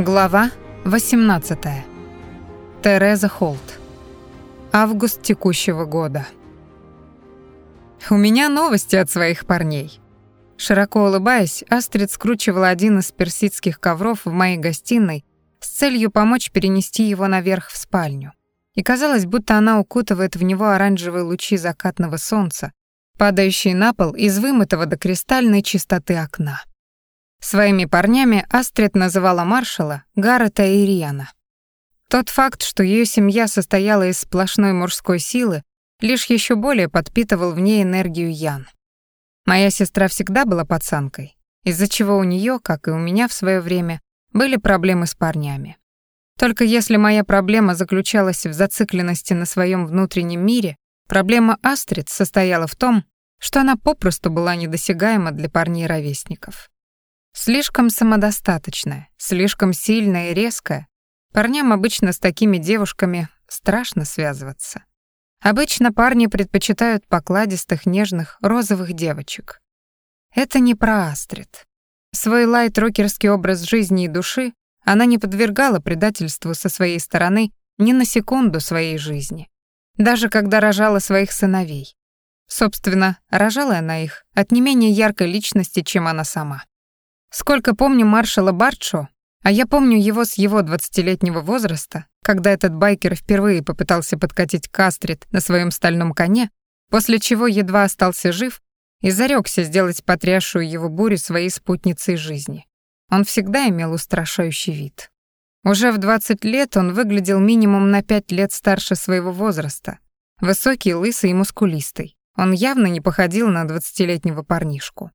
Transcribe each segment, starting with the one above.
Глава 18. Тереза Холт. Август текущего года. У меня новости от своих парней. Широко улыбаясь, Астрид скручивала один из персидских ковров в моей гостиной с целью помочь перенести его наверх в спальню. И казалось, будто она укутывает в него оранжевые лучи закатного солнца, падающие на пол из вымытого до кристальной чистоты окна. Своими парнями Астрид называла маршала, Гаррета и Ириана. Тот факт, что ее семья состояла из сплошной мужской силы, лишь еще более подпитывал в ней энергию Ян. Моя сестра всегда была пацанкой, из-за чего у нее, как и у меня в свое время, были проблемы с парнями. Только если моя проблема заключалась в зацикленности на своем внутреннем мире, проблема Астрид состояла в том, что она попросту была недосягаема для парней-ровесников. Слишком самодостаточная, слишком сильная и резкая. Парням обычно с такими девушками страшно связываться. Обычно парни предпочитают покладистых, нежных, розовых девочек. Это не про Астрид. Свой лайт-рокерский образ жизни и души она не подвергала предательству со своей стороны ни на секунду своей жизни. Даже когда рожала своих сыновей. Собственно, рожала она их от не менее яркой личности, чем она сама. Сколько помню маршала Бартшо, а я помню его с его двадцатилетнего возраста, когда этот байкер впервые попытался подкатить Кастрит на своем стальном коне, после чего едва остался жив и зарекся сделать потрясшую его бурю своей спутницей жизни. Он всегда имел устрашающий вид. Уже в 20 лет он выглядел минимум на 5 лет старше своего возраста. Высокий, лысый и мускулистый. Он явно не походил на двадцатилетнего парнишку.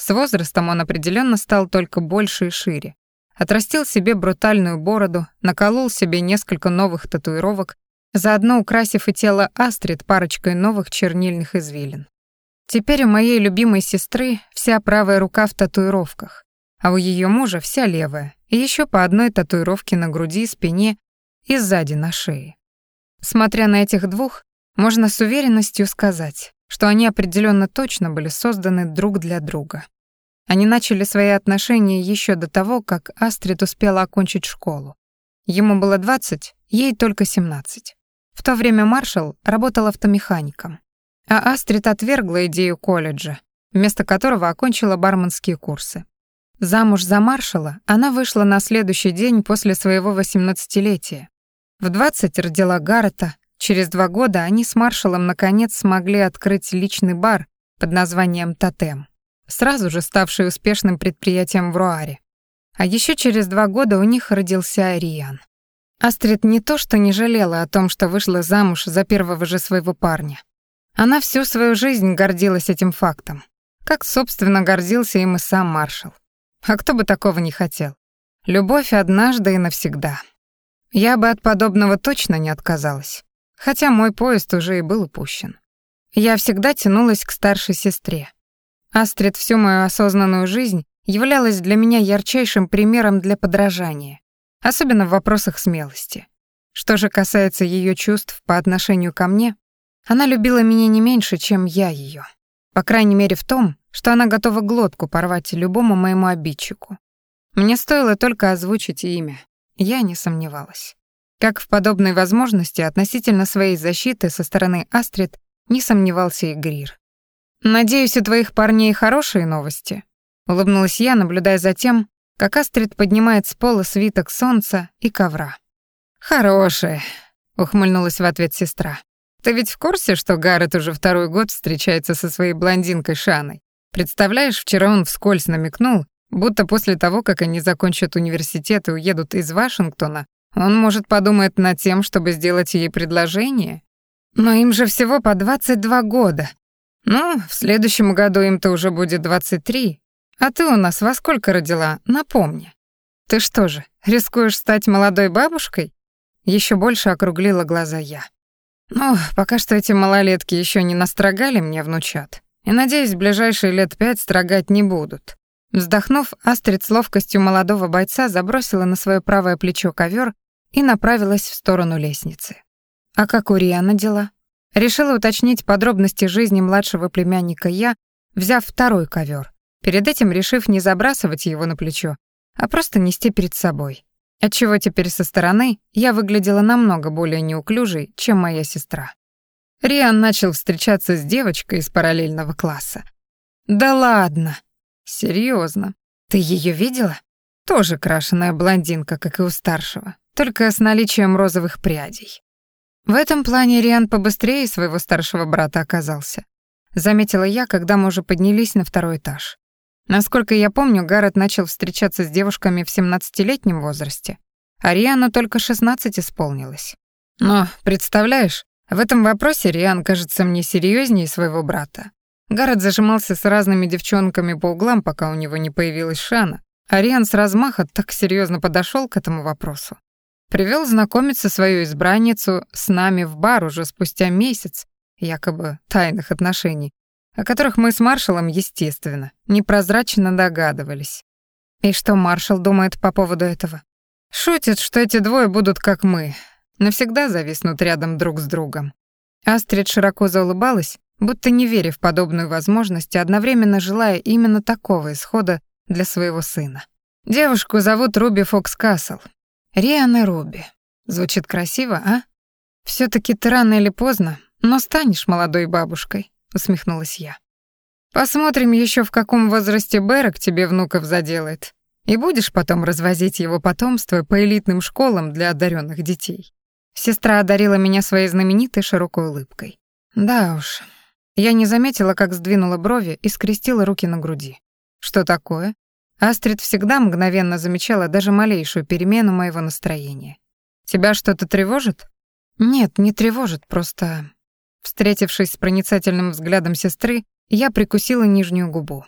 С возрастом он определенно стал только больше и шире. Отрастил себе брутальную бороду, наколол себе несколько новых татуировок, заодно украсив и тело Астрид парочкой новых чернильных извилин. Теперь у моей любимой сестры вся правая рука в татуировках, а у ее мужа вся левая, и еще по одной татуировке на груди, спине и сзади на шее. Смотря на этих двух, можно с уверенностью сказать, что они определенно точно были созданы друг для друга. Они начали свои отношения еще до того, как Астрид успела окончить школу. Ему было 20, ей только 17. В то время Маршал работал автомехаником, а Астрид отвергла идею колледжа, вместо которого окончила барменские курсы. Замуж за Маршала она вышла на следующий день после своего 18-летия. В 20 родила Гаррета, Через два года они с маршалом наконец смогли открыть личный бар под названием «Тотем», сразу же ставший успешным предприятием в Руаре. А еще через два года у них родился Ариан. Астрид не то что не жалела о том, что вышла замуж за первого же своего парня. Она всю свою жизнь гордилась этим фактом, как, собственно, гордился им и сам маршал. А кто бы такого не хотел? Любовь однажды и навсегда. Я бы от подобного точно не отказалась хотя мой поезд уже и был упущен. Я всегда тянулась к старшей сестре. Астрид всю мою осознанную жизнь являлась для меня ярчайшим примером для подражания, особенно в вопросах смелости. Что же касается ее чувств по отношению ко мне, она любила меня не меньше, чем я ее. По крайней мере в том, что она готова глотку порвать любому моему обидчику. Мне стоило только озвучить имя. Я не сомневалась. Как в подобной возможности относительно своей защиты со стороны Астрид не сомневался и Грир. «Надеюсь, у твоих парней хорошие новости», — улыбнулась я, наблюдая за тем, как Астрид поднимает с пола свиток солнца и ковра. «Хорошие», — ухмыльнулась в ответ сестра. «Ты ведь в курсе, что Гаррет уже второй год встречается со своей блондинкой Шаной? Представляешь, вчера он вскользь намекнул, будто после того, как они закончат университет и уедут из Вашингтона, он, может, подумает над тем, чтобы сделать ей предложение? Но им же всего по 22 года. Ну, в следующем году им-то уже будет 23. А ты у нас во сколько родила, напомни. Ты что же, рискуешь стать молодой бабушкой? Еще больше округлила глаза я. Ну, пока что эти малолетки еще не настрогали мне внучат. И, надеюсь, в ближайшие лет пять строгать не будут. Вздохнув, Астрид с ловкостью молодого бойца забросила на свое правое плечо ковер и направилась в сторону лестницы. А как у Риана дела? Решила уточнить подробности жизни младшего племянника я, взяв второй ковер, перед этим решив не забрасывать его на плечо, а просто нести перед собой. отчего теперь со стороны я выглядела намного более неуклюжей, чем моя сестра. Риан начал встречаться с девочкой из параллельного класса. «Да ладно! Серьезно? Ты ее видела? Тоже крашеная блондинка, как и у старшего, только с наличием розовых прядей. В этом плане Риан побыстрее своего старшего брата оказался. Заметила я, когда мы уже поднялись на второй этаж. Насколько я помню, Гаррет начал встречаться с девушками в 17-летнем возрасте, а Риану только 16 исполнилось. Но, представляешь, в этом вопросе Риан кажется мне серьезнее своего брата. Гаррет зажимался с разными девчонками по углам, пока у него не появилась Шана, а Риан с размаха так серьезно подошел к этому вопросу. Привел знакомиться свою избранницу с нами в бар уже спустя месяц, якобы тайных отношений, о которых мы с маршалом, естественно, непрозрачно догадывались. И что маршал думает по поводу этого? Шутит, что эти двое будут как мы, навсегда зависнут рядом друг с другом. Астрид широко заулыбалась, будто не веря в подобную возможность одновременно желая именно такого исхода для своего сына. Девушку зовут Руби Фокс Касл. Риана Руби. Звучит красиво, а? все таки ты рано или поздно, но станешь молодой бабушкой, усмехнулась я. Посмотрим еще в каком возрасте Берек тебе внуков заделает. И будешь потом развозить его потомство по элитным школам для одаренных детей. Сестра одарила меня своей знаменитой широкой улыбкой. Да уж. Я не заметила, как сдвинула брови и скрестила руки на груди. Что такое? Астрид всегда мгновенно замечала даже малейшую перемену моего настроения. Тебя что-то тревожит? Нет, не тревожит, просто встретившись с проницательным взглядом сестры, я прикусила нижнюю губу.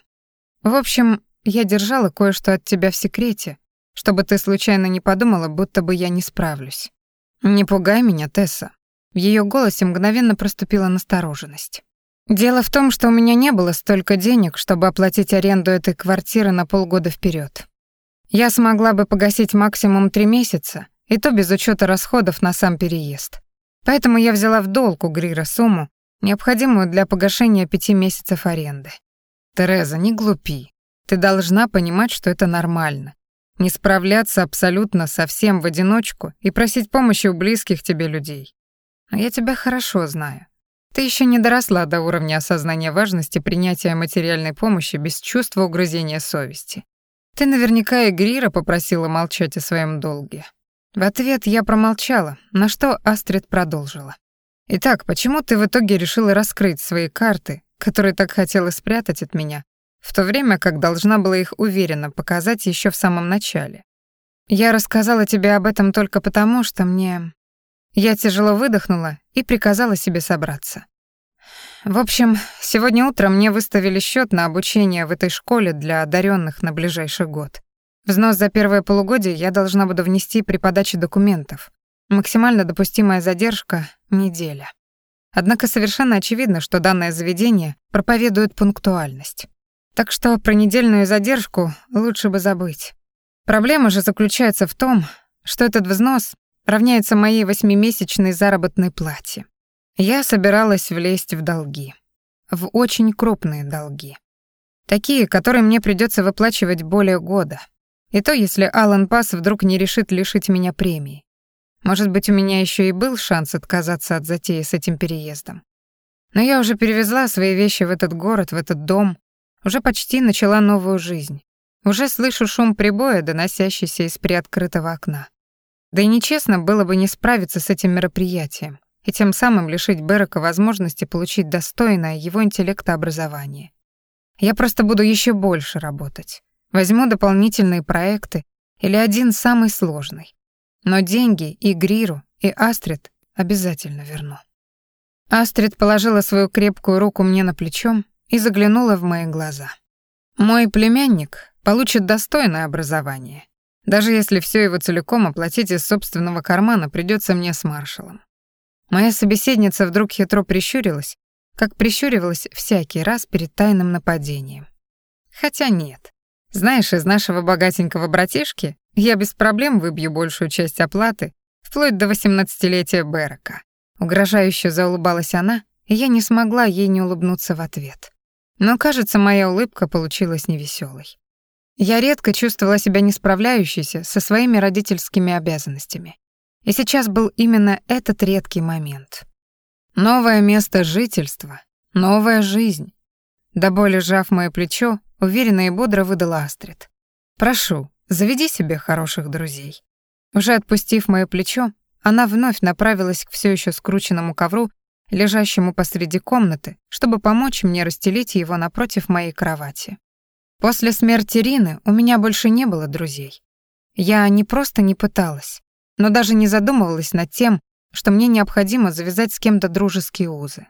В общем, я держала кое-что от тебя в секрете, чтобы ты случайно не подумала, будто бы я не справлюсь. Не пугай меня, Тесса. В ее голосе мгновенно проступила настороженность. Дело в том, что у меня не было столько денег, чтобы оплатить аренду этой квартиры на полгода вперед. Я смогла бы погасить максимум три месяца, и то без учета расходов на сам переезд. Поэтому я взяла в долг у Грира сумму, необходимую для погашения пяти месяцев аренды. Тереза, не глупи. Ты должна понимать, что это нормально. Не справляться абсолютно совсем в одиночку и просить помощи у близких тебе людей. Но я тебя хорошо знаю. Ты еще не доросла до уровня осознания важности принятия материальной помощи без чувства угрызения совести. Ты наверняка и Грира попросила молчать о своем долге. В ответ я промолчала, на что Астрид продолжила. «Итак, почему ты в итоге решила раскрыть свои карты, которые так хотела спрятать от меня, в то время как должна была их уверенно показать еще в самом начале? Я рассказала тебе об этом только потому, что мне я тяжело выдохнула и приказала себе собраться. В общем, сегодня утром мне выставили счет на обучение в этой школе для одаренных на ближайший год. Взнос за первое полугодие я должна буду внести при подаче документов. Максимально допустимая задержка — неделя. Однако совершенно очевидно, что данное заведение проповедует пунктуальность. Так что про недельную задержку лучше бы забыть. Проблема же заключается в том, что этот взнос равняется моей восьмимесячной заработной плате. Я собиралась влезть в долги. В очень крупные долги. Такие, которые мне придется выплачивать более года. И то, если Алан Пас вдруг не решит лишить меня премии. Может быть, у меня еще и был шанс отказаться от затеи с этим переездом. Но я уже перевезла свои вещи в этот город, в этот дом, уже почти начала новую жизнь. Уже слышу шум прибоя, доносящийся из приоткрытого окна. Да и нечестно было бы не справиться с этим мероприятием и тем самым лишить Берека возможности получить достойное его интеллекта образование. Я просто буду еще больше работать. Возьму дополнительные проекты или один самый сложный. Но деньги и Гриру, и Астрид обязательно верну. Астрид положила свою крепкую руку мне на плечо и заглянула в мои глаза. Мой племянник получит достойное образование даже если все его целиком оплатить из собственного кармана придется мне с маршалом. Моя собеседница вдруг хитро прищурилась, как прищуривалась всякий раз перед тайным нападением. Хотя нет. Знаешь, из нашего богатенького братишки я без проблем выбью большую часть оплаты, вплоть до восемнадцатилетия Берека. Угрожающе заулыбалась она, и я не смогла ей не улыбнуться в ответ. Но, кажется, моя улыбка получилась невеселой. Я редко чувствовала себя не справляющейся со своими родительскими обязанностями. И сейчас был именно этот редкий момент. Новое место жительства, новая жизнь. До боли сжав мое плечо, уверенно и бодро выдала Астрид. «Прошу, заведи себе хороших друзей». Уже отпустив мое плечо, она вновь направилась к все еще скрученному ковру, лежащему посреди комнаты, чтобы помочь мне расстелить его напротив моей кровати. После смерти Рины у меня больше не было друзей. Я не просто не пыталась, но даже не задумывалась над тем, что мне необходимо завязать с кем-то дружеские узы.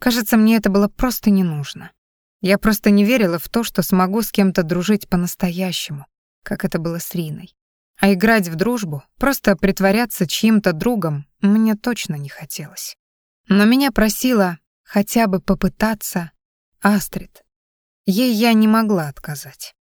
Кажется, мне это было просто не нужно. Я просто не верила в то, что смогу с кем-то дружить по-настоящему, как это было с Риной. А играть в дружбу, просто притворяться чьим-то другом, мне точно не хотелось. Но меня просила хотя бы попытаться Астрид, Ей я не могла отказать.